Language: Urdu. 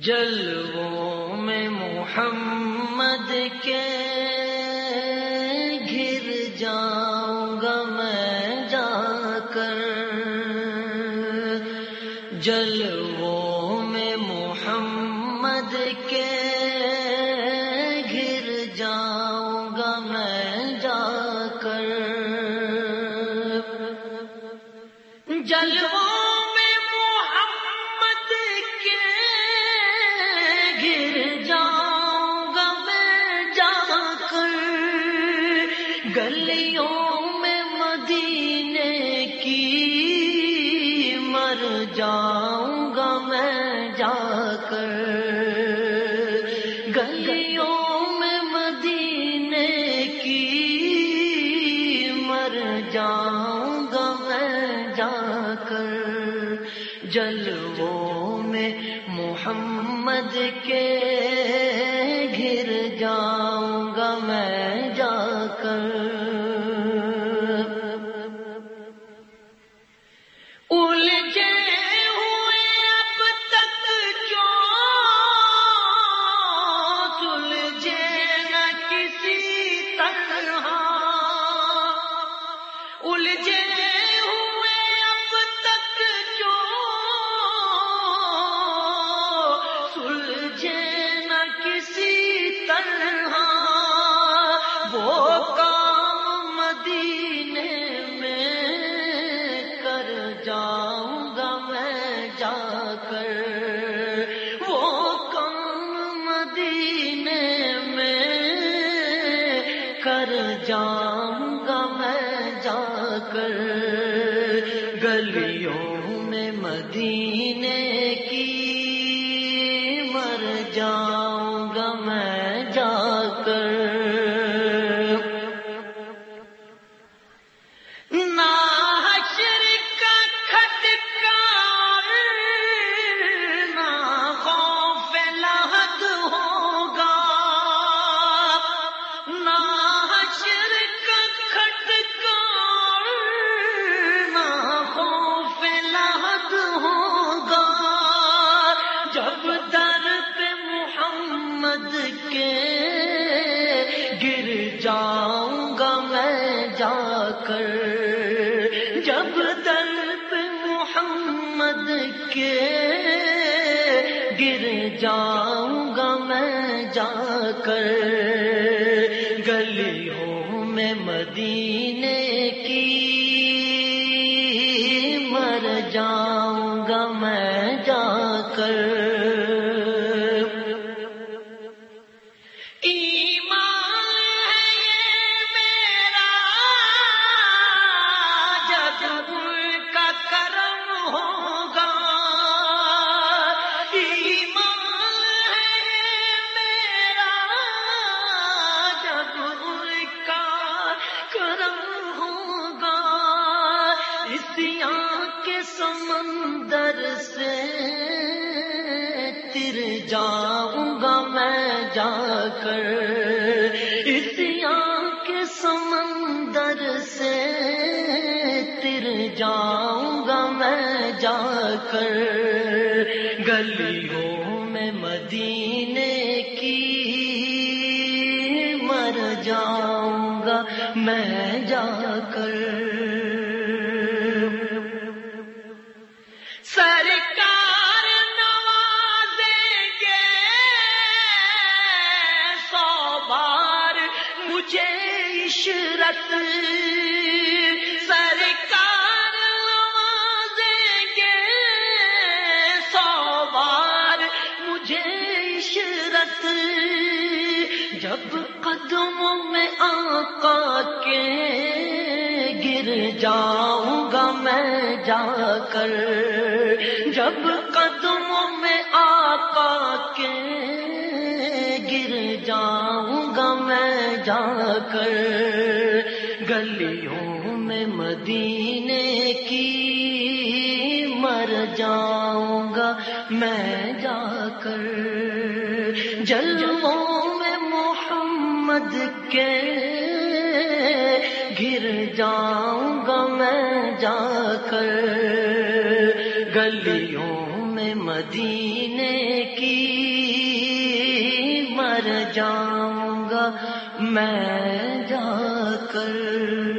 جلووں میں محمد کے گر جاؤں گا میں جا کر۔ جلووں جلووں میں محمد کے گر جاؤں گا میں جاؤں کر جاؤں گا میں جا کر گلیوں میں مدین جاؤں گا میں جا کر، جب در پہ محمد کے گر جاؤں گا میں جا کر، گلیوں میں مدینے کی مر جاؤں گا میں سمندر سے تر جاؤں گا میں جا کر۔ اس کے سمندر سے تر جاؤں گا میں جا کر۔ گلیوں میں مدینے کی مر جاؤں گا میں جا مجھے عشرت، سرکار نوازیں گے، سو بار مجھے عشرت۔ جب قدموں میں آقا کے گر جاؤں گا میں جا کر، جب قدموں میں آقا کے جا کر گلیوں میں مدینے کی مر جاؤں گا میں جا کر جلووں میں محمد کے گر جاؤں گا میں جا کر گلیوں میں مدینے مر جاؤں گا میں جا کر